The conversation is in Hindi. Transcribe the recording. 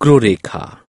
क्रोरेखा।